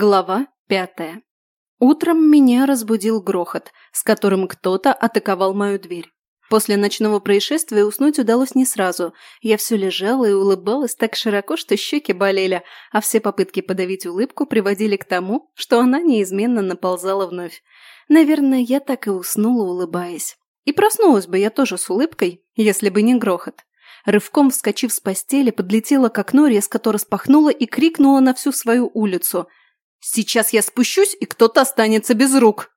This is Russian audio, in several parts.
Глава пятая. Утром меня разбудил грохот, с которым кто-то атаковал мою дверь. После ночного происшествия уснуть удалось не сразу. Я все лежала и улыбалась так широко, что щеки болели, а все попытки подавить улыбку приводили к тому, что она неизменно наползала вновь. Наверное, я так и уснула, улыбаясь. И проснулась бы я тоже с улыбкой, если бы не грохот. Рывком вскочив с постели, подлетела к окну, резко то распахнула и крикнула на всю свою улицу – Сейчас я спущусь, и кто-то останется без рук.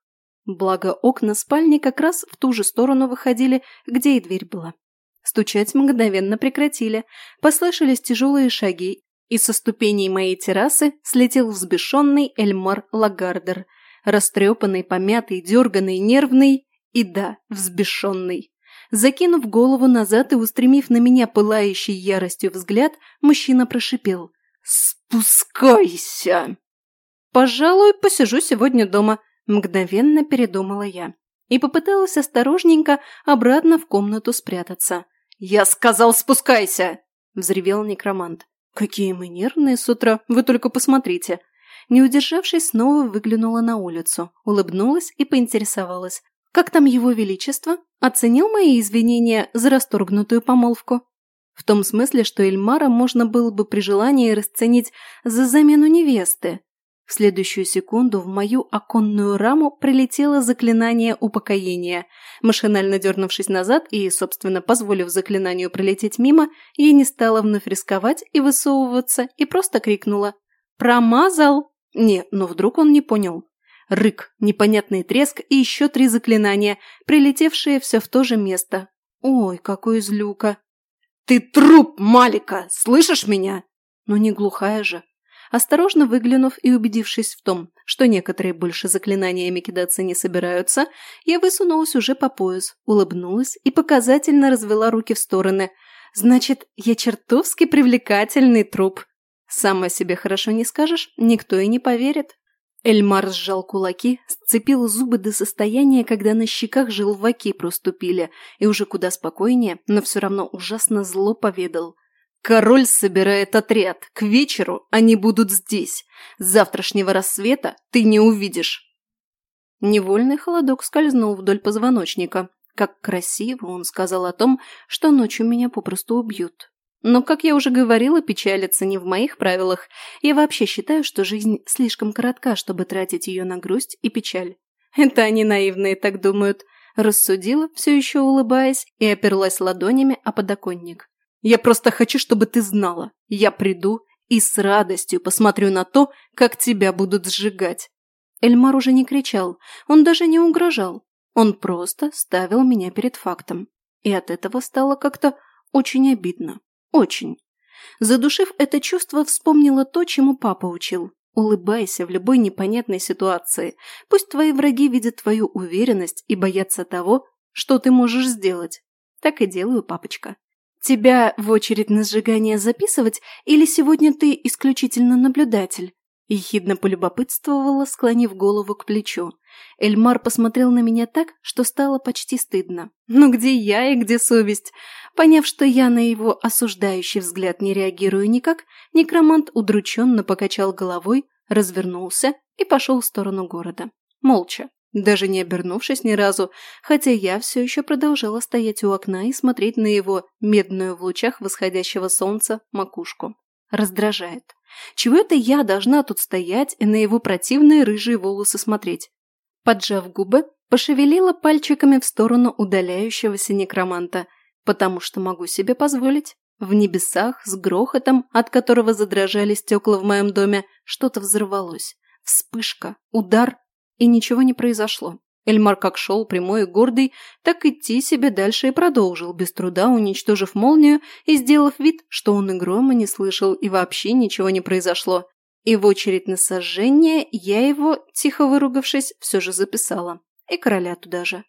Благо, окна спальни как раз в ту же сторону выходили, где и дверь была. Стучать мгновенно прекратили. Послышались тяжелые шаги, и со ступеней моей террасы слетел взбешенный Эльмар Лагардер. Растрепанный, помятый, дерганный, нервный и, да, взбешенный. Закинув голову назад и устремив на меня пылающий яростью взгляд, мужчина прошипел «Спускайся!» «Пожалуй, посижу сегодня дома», – мгновенно передумала я. И попыталась осторожненько обратно в комнату спрятаться. «Я сказал, спускайся!» – взревел некромант. «Какие мы нервные с утра, вы только посмотрите!» Не удержавшись, снова выглянула на улицу, улыбнулась и поинтересовалась. «Как там его величество? Оценил мои извинения за расторгнутую помолвку?» В том смысле, что Эльмара можно было бы при желании расценить за замену невесты, в следующую секунду в мою оконную раму прилетело заклинание упокоения. Машинально дернувшись назад и, собственно, позволив заклинанию пролететь мимо, я не стала вновь рисковать и высовываться, и просто крикнула «Промазал!» Не, но вдруг он не понял. Рык, непонятный треск и еще три заклинания, прилетевшие все в то же место. Ой, какой злюка! «Ты труп, Малика! Слышишь меня?» Ну не глухая же. Осторожно выглянув и убедившись в том, что некоторые больше заклинаниями кидаться не собираются, я высунулась уже по пояс, улыбнулась и показательно развела руки в стороны. «Значит, я чертовски привлекательный труп!» «Сам о себе хорошо не скажешь, никто и не поверит». Эльмар сжал кулаки, сцепил зубы до состояния, когда на щеках желваки проступили, и уже куда спокойнее, но все равно ужасно зло поведал. Король собирает отряд. К вечеру они будут здесь. С завтрашнего рассвета ты не увидишь. Невольный холодок скользнул вдоль позвоночника. Как красиво он сказал о том, что ночью меня попросту убьют. Но, как я уже говорила, печалиться не в моих правилах. Я вообще считаю, что жизнь слишком коротка, чтобы тратить ее на грусть и печаль. Это они наивные так думают. Рассудила, все еще улыбаясь, и оперлась ладонями о подоконник. Я просто хочу, чтобы ты знала. Я приду и с радостью посмотрю на то, как тебя будут сжигать». Эльмар уже не кричал, он даже не угрожал. Он просто ставил меня перед фактом. И от этого стало как-то очень обидно. Очень. Задушив это чувство, вспомнила то, чему папа учил. Улыбайся в любой непонятной ситуации. Пусть твои враги видят твою уверенность и боятся того, что ты можешь сделать. Так и делаю, папочка. «Тебя в очередь на сжигание записывать или сегодня ты исключительно наблюдатель?» Ехидно полюбопытствовала, склонив голову к плечу. Эльмар посмотрел на меня так, что стало почти стыдно. «Ну где я и где совесть?» Поняв, что я на его осуждающий взгляд не реагирую никак, некромант удрученно покачал головой, развернулся и пошел в сторону города. Молча даже не обернувшись ни разу, хотя я все еще продолжала стоять у окна и смотреть на его медную в лучах восходящего солнца макушку. Раздражает. Чего это я должна тут стоять и на его противные рыжие волосы смотреть? Поджав губы, пошевелила пальчиками в сторону удаляющегося некроманта, потому что могу себе позволить. В небесах, с грохотом, от которого задрожали стекла в моем доме, что-то взорвалось. Вспышка, удар, и ничего не произошло. Эльмар как шел прямой и гордый, так идти себе дальше и продолжил, без труда уничтожив молнию и сделав вид, что он и грома не слышал и вообще ничего не произошло. И в очередь на сожжение я его, тихо выругавшись, все же записала. И короля туда же.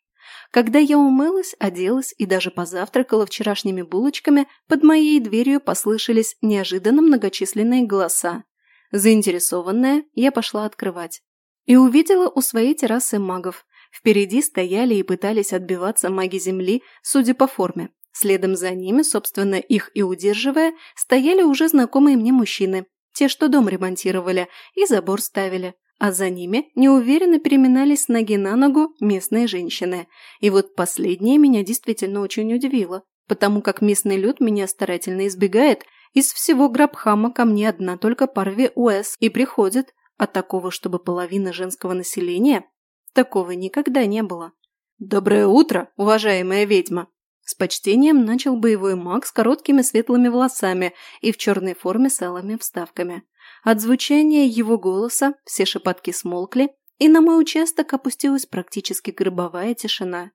Когда я умылась, оделась и даже позавтракала вчерашними булочками, под моей дверью послышались неожиданно многочисленные голоса. Заинтересованная, я пошла открывать. И увидела у своей террасы магов. Впереди стояли и пытались отбиваться маги Земли, судя по форме. Следом за ними, собственно, их и удерживая, стояли уже знакомые мне мужчины. те, что дом ремонтировали и забор ставили, а за ними неуверенно переминались ноги на ногу местные женщины. И вот последнее меня действительно очень удивило, потому как местный люд меня старательно избегает, из всего Грабхама ко мне одна только Парви Уэс и приходит, а такого, чтобы половина женского населения, такого никогда не было. «Доброе утро, уважаемая ведьма!» С почтением начал боевой маг с короткими светлыми волосами и в черной форме с алыми вставками. От звучания его голоса все шепотки смолкли, и на мой участок опустилась практически гробовая тишина.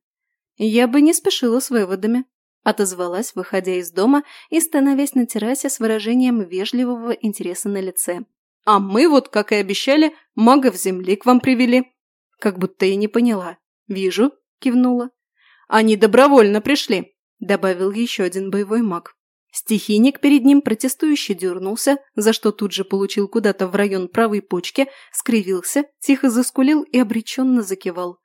Я бы не спешила с выводами, отозвалась, выходя из дома и становясь на террасе с выражением вежливого интереса на лице. «А мы вот, как и обещали, магов земли к вам привели». Как будто и не поняла. «Вижу», – кивнула. «Они добровольно пришли», – добавил еще один боевой маг. Стихийник перед ним протестующе дернулся, за что тут же получил куда-то в район правой почки, скривился, тихо заскулил и обреченно закивал.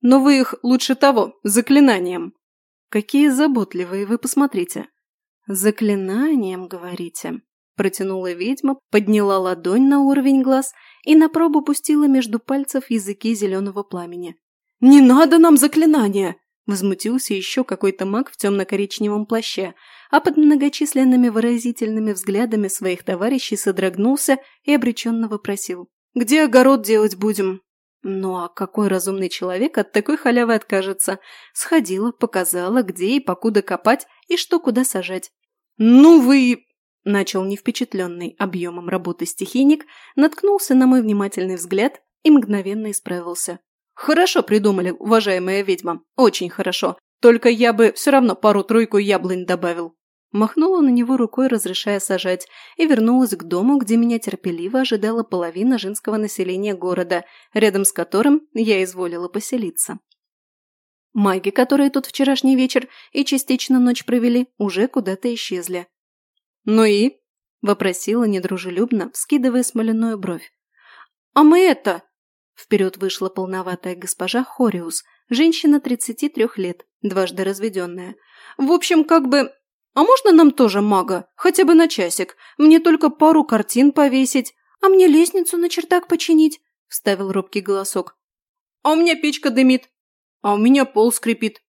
«Но вы их лучше того, заклинанием!» «Какие заботливые вы, посмотрите!» «Заклинанием, говорите?» Протянула ведьма, подняла ладонь на уровень глаз и на пробу пустила между пальцев языки зеленого пламени. «Не надо нам заклинания!» Возмутился еще какой-то маг в темно-коричневом плаще, а под многочисленными выразительными взглядами своих товарищей содрогнулся и обреченно вопросил. «Где огород делать будем?» Ну а какой разумный человек от такой халявы откажется? Сходила, показала, где и покуда копать, и что куда сажать. «Ну вы...» – начал невпечатленный объемом работы стихийник, наткнулся на мой внимательный взгляд и мгновенно исправился. «Хорошо придумали, уважаемая ведьма, очень хорошо. Только я бы все равно пару-тройку яблонь добавил». Махнула на него рукой, разрешая сажать, и вернулась к дому, где меня терпеливо ожидала половина женского населения города, рядом с которым я изволила поселиться. Маги, которые тут вчерашний вечер и частично ночь провели, уже куда-то исчезли. «Ну и?» – вопросила недружелюбно, вскидывая смоляную бровь. «А мы это...» Вперед вышла полноватая госпожа Хориус, женщина 33 лет, дважды разведенная. «В общем, как бы «А можно нам тоже мага? Хотя бы на часик. Мне только пару картин повесить. А мне лестницу на чердак починить?» – вставил робкий голосок. «А у меня печка дымит. А у меня пол скрипит».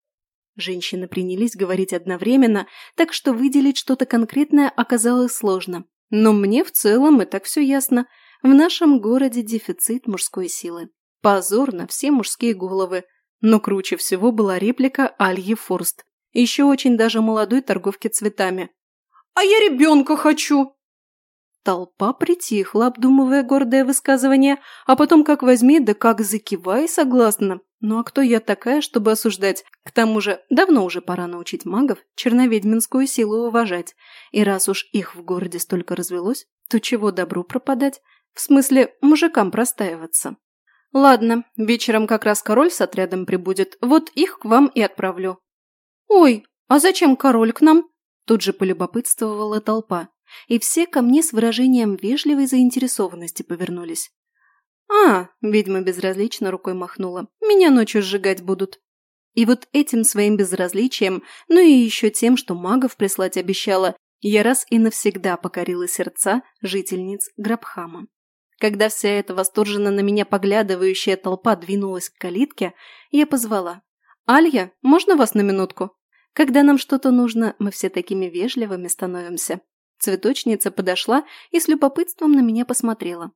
Женщины принялись говорить одновременно, так что выделить что-то конкретное оказалось сложно. Но мне в целом и так все ясно. В нашем городе дефицит мужской силы. Позор на все мужские головы. Но круче всего была реплика Альи Форст еще очень даже молодой торговки цветами. «А я ребенка хочу!» Толпа притихла, обдумывая гордое высказывание, а потом как возьми, да как закивай согласно. Ну а кто я такая, чтобы осуждать? К тому же, давно уже пора научить магов черноведьминскую силу уважать. И раз уж их в городе столько развелось, то чего добру пропадать? В смысле, мужикам простаиваться. Ладно, вечером как раз король с отрядом прибудет, вот их к вам и отправлю. «Ой, а зачем король к нам?» Тут же полюбопытствовала толпа, и все ко мне с выражением вежливой заинтересованности повернулись. «А!» – ведьма безразлично рукой махнула. «Меня ночью сжигать будут». И вот этим своим безразличием, ну и еще тем, что магов прислать обещала, я раз и навсегда покорила сердца жительниц Грабхама. Когда вся эта восторженно на меня поглядывающая толпа двинулась к калитке, я позвала. «Алья, можно вас на минутку?» Когда нам что-то нужно, мы все такими вежливыми становимся. Цветочница подошла и с любопытством на меня посмотрела.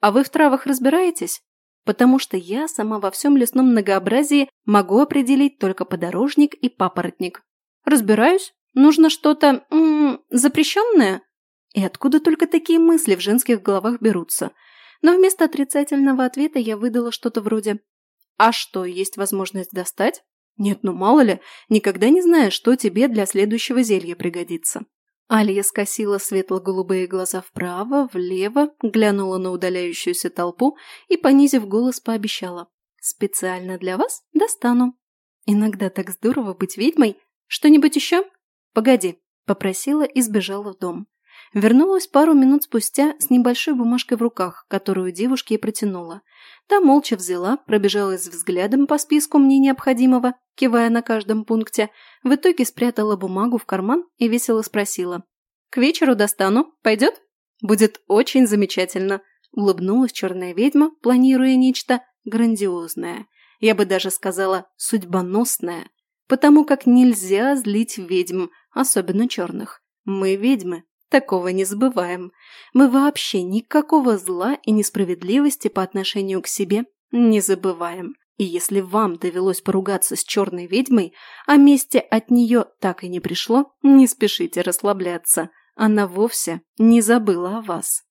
«А вы в травах разбираетесь?» «Потому что я сама во всем лесном многообразии могу определить только подорожник и папоротник». «Разбираюсь? Нужно что-то... запрещенное?» И откуда только такие мысли в женских головах берутся? Но вместо отрицательного ответа я выдала что-то вроде «А что, есть возможность достать?» Нет, ну мало ли, никогда не знаешь, что тебе для следующего зелья пригодится. Алия скосила светло-голубые глаза вправо, влево, глянула на удаляющуюся толпу и, понизив голос, пообещала. «Специально для вас достану». «Иногда так здорово быть ведьмой. Что-нибудь еще?» «Погоди», – попросила и сбежала в дом. Вернулась пару минут спустя с небольшой бумажкой в руках, которую девушке и протянула. Та молча взяла, пробежалась взглядом по списку мне необходимого, кивая на каждом пункте, в итоге спрятала бумагу в карман и весело спросила. «К вечеру достану. Пойдет?» Будет очень замечательно», – улыбнулась черная ведьма, планируя нечто грандиозное. Я бы даже сказала судьбоносное, потому как нельзя злить ведьм, особенно черных. Мы ведьмы, такого не забываем. Мы вообще никакого зла и несправедливости по отношению к себе не забываем. И если вам довелось поругаться с черной ведьмой, а мести от нее так и не пришло, не спешите расслабляться. Она вовсе не забыла о вас.